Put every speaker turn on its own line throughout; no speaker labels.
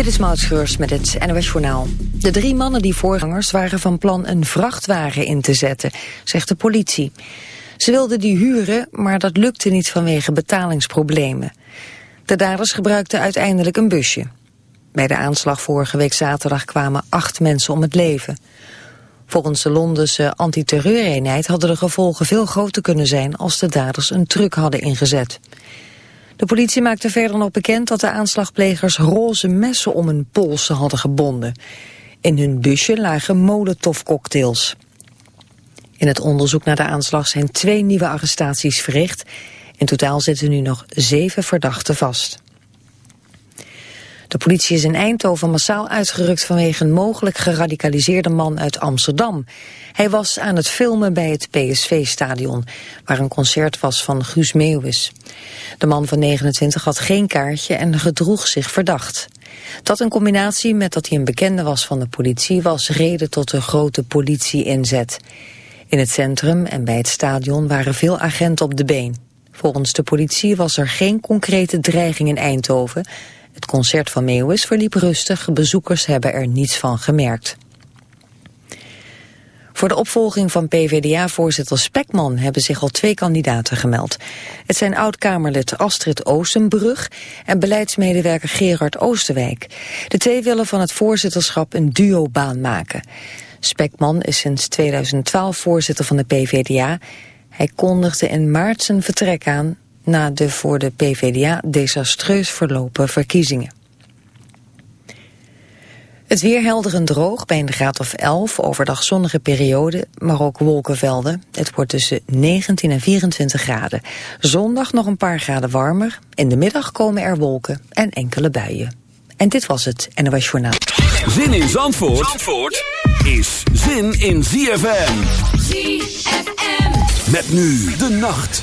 Dit is Maud met het NOS Journaal. De drie mannen die voorgangers waren van plan een vrachtwagen in te zetten, zegt de politie. Ze wilden die huren, maar dat lukte niet vanwege betalingsproblemen. De daders gebruikten uiteindelijk een busje. Bij de aanslag vorige week zaterdag kwamen acht mensen om het leven. Volgens de Londense antiterreureenheid hadden de gevolgen veel groter kunnen zijn als de daders een truck hadden ingezet. De politie maakte verder nog bekend dat de aanslagplegers roze messen om hun polsen hadden gebonden. In hun busje lagen molotovcocktails. In het onderzoek naar de aanslag zijn twee nieuwe arrestaties verricht. In totaal zitten nu nog zeven verdachten vast. De politie is in Eindhoven massaal uitgerukt vanwege een mogelijk geradicaliseerde man uit Amsterdam. Hij was aan het filmen bij het PSV-stadion, waar een concert was van Guus Meeuwis. De man van 29 had geen kaartje en gedroeg zich verdacht. Dat in combinatie met dat hij een bekende was van de politie was reden tot de grote politie-inzet. In het centrum en bij het stadion waren veel agenten op de been. Volgens de politie was er geen concrete dreiging in Eindhoven het concert van Meeuwis verliep rustig, bezoekers hebben er niets van gemerkt. Voor de opvolging van PvdA-voorzitter Spekman hebben zich al twee kandidaten gemeld. Het zijn oud-Kamerlid Astrid Oostenbrug en beleidsmedewerker Gerard Oosterwijk. De twee willen van het voorzitterschap een duobaan maken. Spekman is sinds 2012 voorzitter van de PvdA. Hij kondigde in maart zijn vertrek aan na de voor de PvdA desastreus verlopen verkiezingen. Het weer helder en droog bij een graad of 11, overdag zonnige periode, maar ook wolkenvelden. Het wordt tussen 19 en 24 graden. Zondag nog een paar graden warmer. In de middag komen er wolken en enkele buien. En dit was het NOS Journaal.
Zin in Zandvoort, Zandvoort is zin in ZFM. ZFM. Met nu de nacht.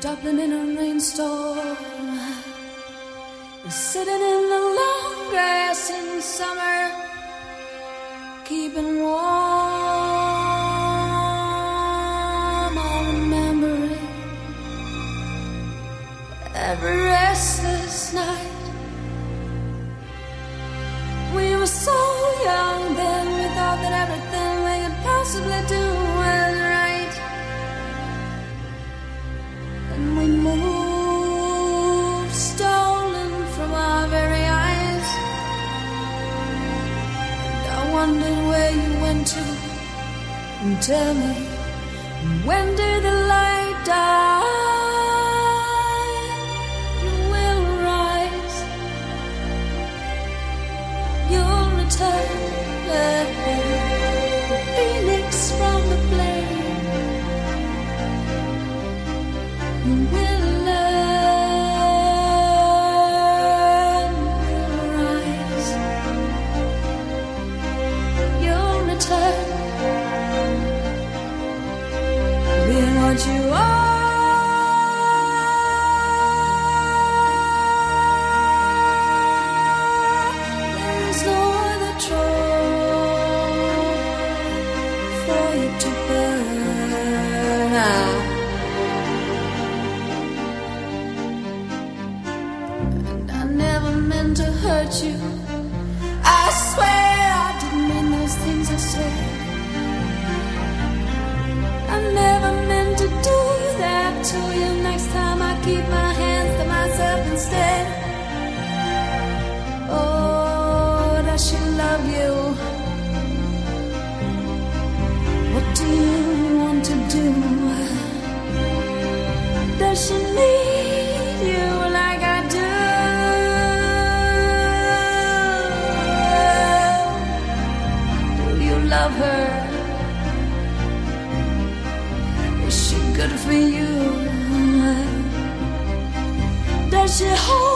Dublin in a rainstorm. Sitting in the long grass in summer, keeping warm. I remember it every restless night. tell me Does she need you like I do?
Do
you love her? Is she good for you? Does she hold?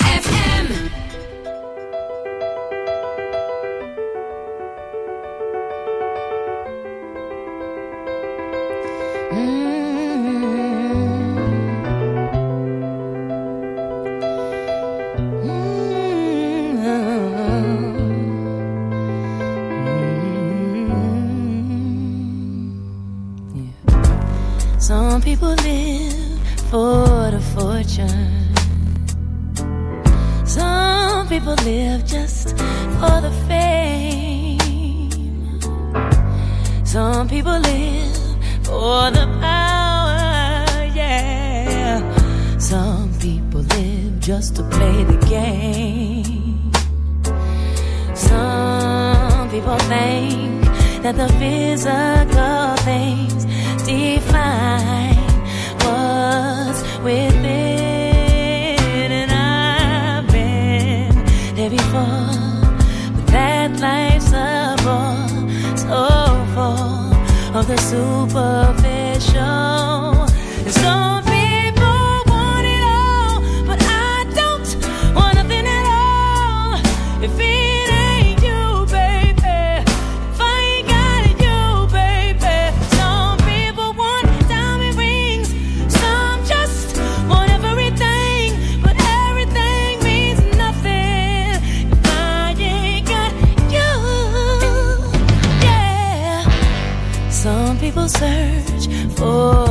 official. search for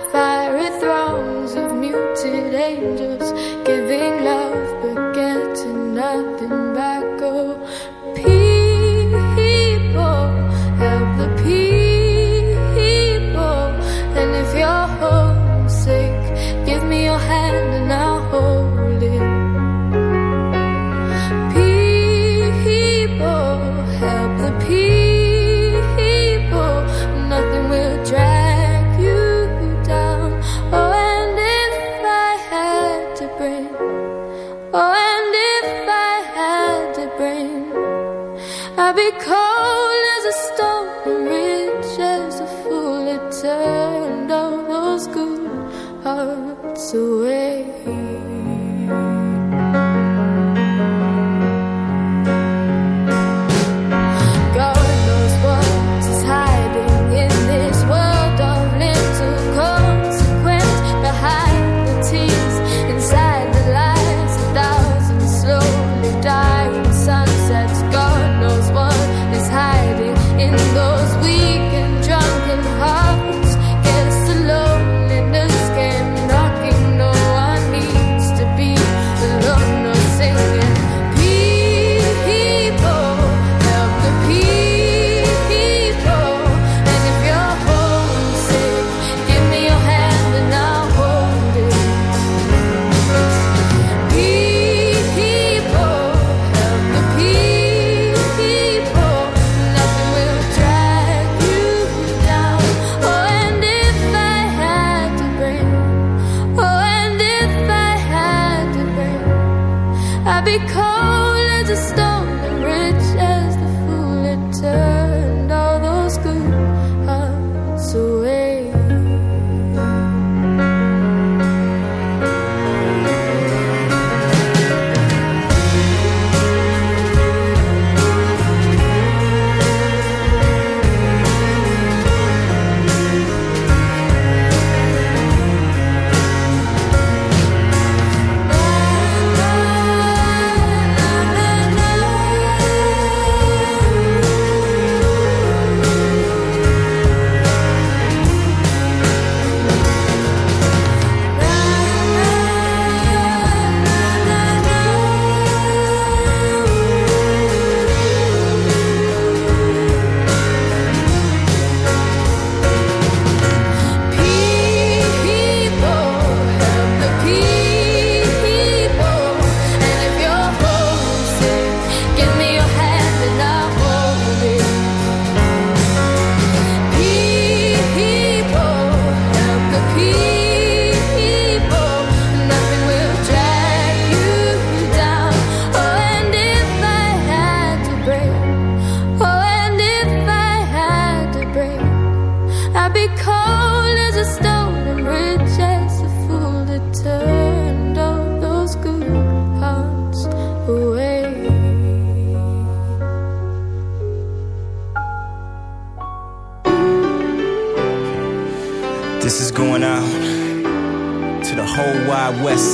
West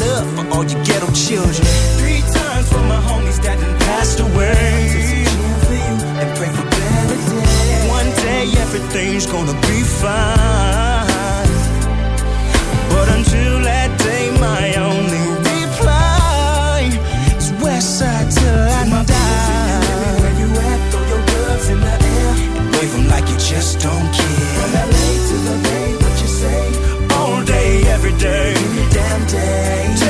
love for all you ghetto children. Three times for my homies that didn't passed away. And pray for better days. One day everything's gonna be
fine. But until that day, my
only reply is Westside till I die. Where you at? Throw your gloves in the air and wave them like you just don't care. From LA to the Bay, what you say? All day, every day, every damn day.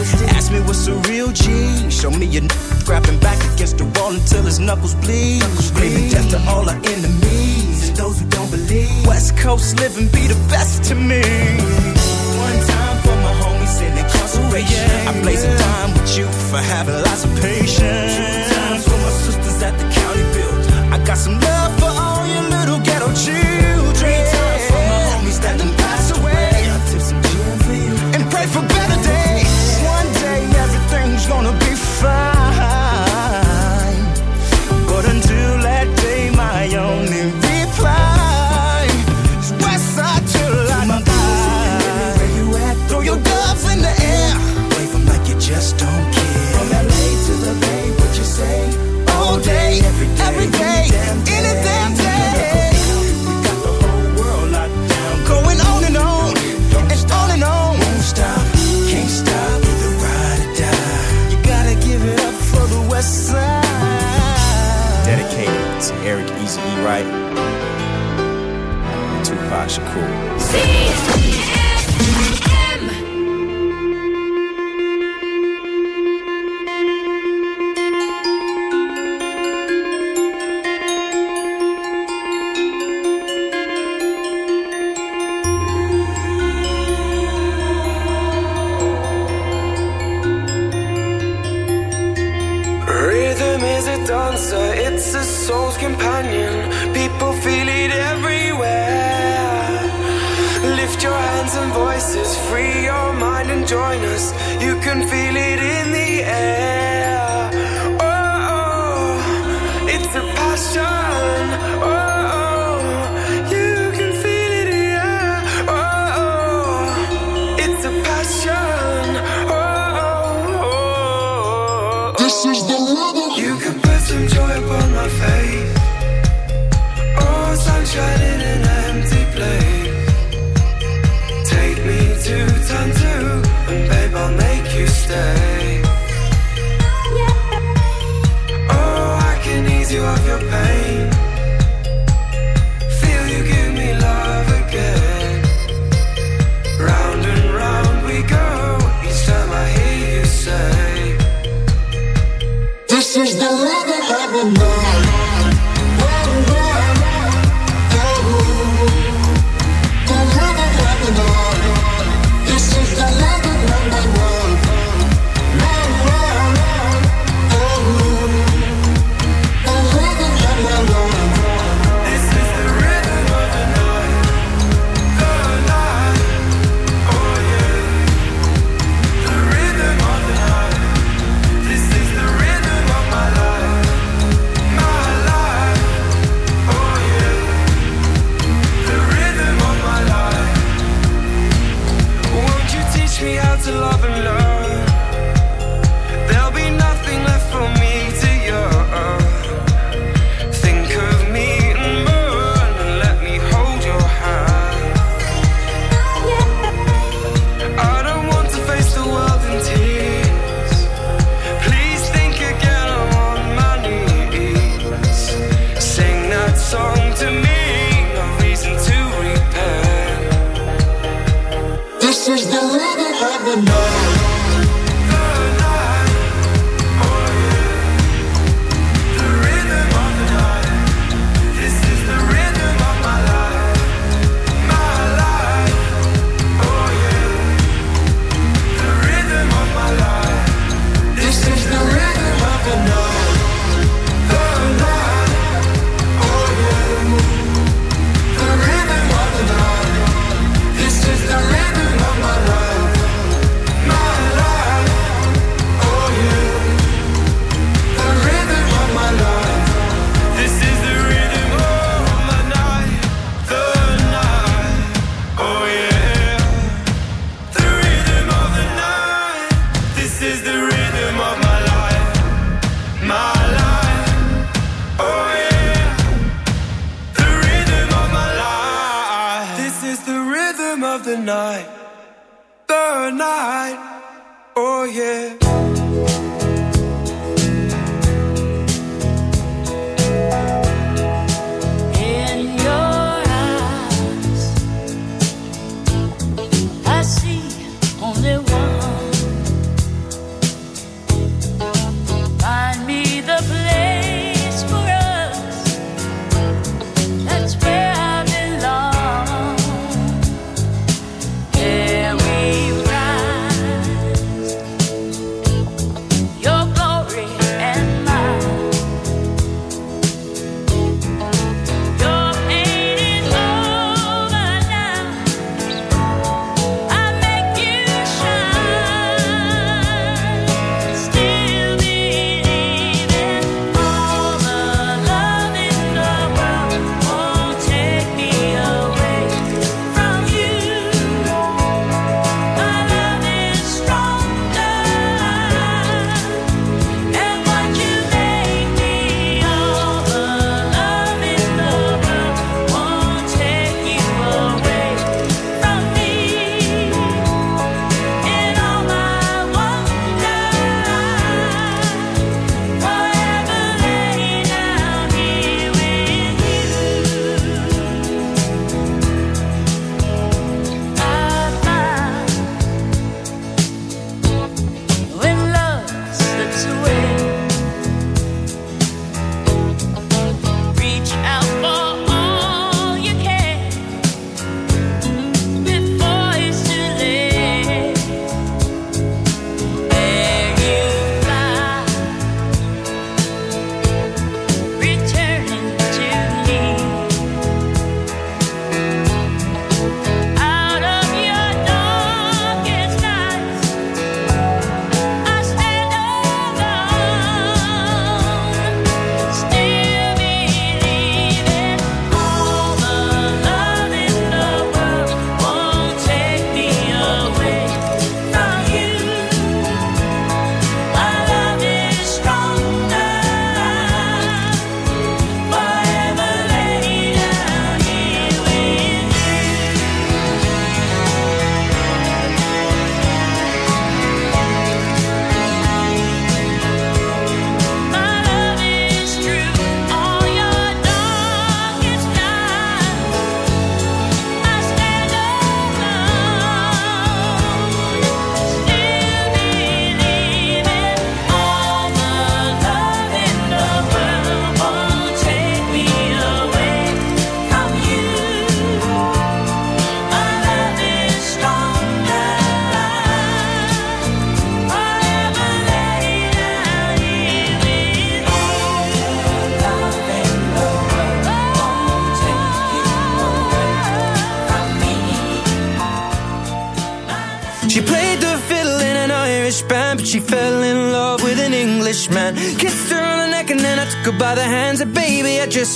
Ask me what's a real G. Show me your n- grabbing back against the wall until his knuckles bleed. Screaming death to all our enemies and those who don't believe. West Coast living be the best to me.
One time for my homies in incarceration. Ooh, yeah, I blaze yeah. a dime with you for having lots of patience. Two times for my sisters at the county build. I got some love for all your little ghetto
children. Three times
for my homies that done and Tupac
Oh, yeah.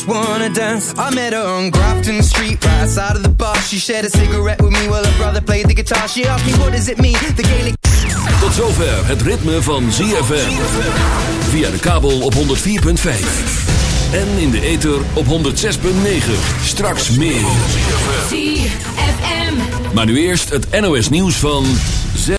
Wanna dance. I met her on Grafton Street, right outside of the bar. She shared a cigarette with me while her brother played the guitar. She asked me, what does it mean? The Gaelic...
Tot zover het ritme van ZFM. Via de kabel op 104.5. En in de ether op 106.9. Straks meer.
ZFM.
Maar nu eerst het NOS nieuws van...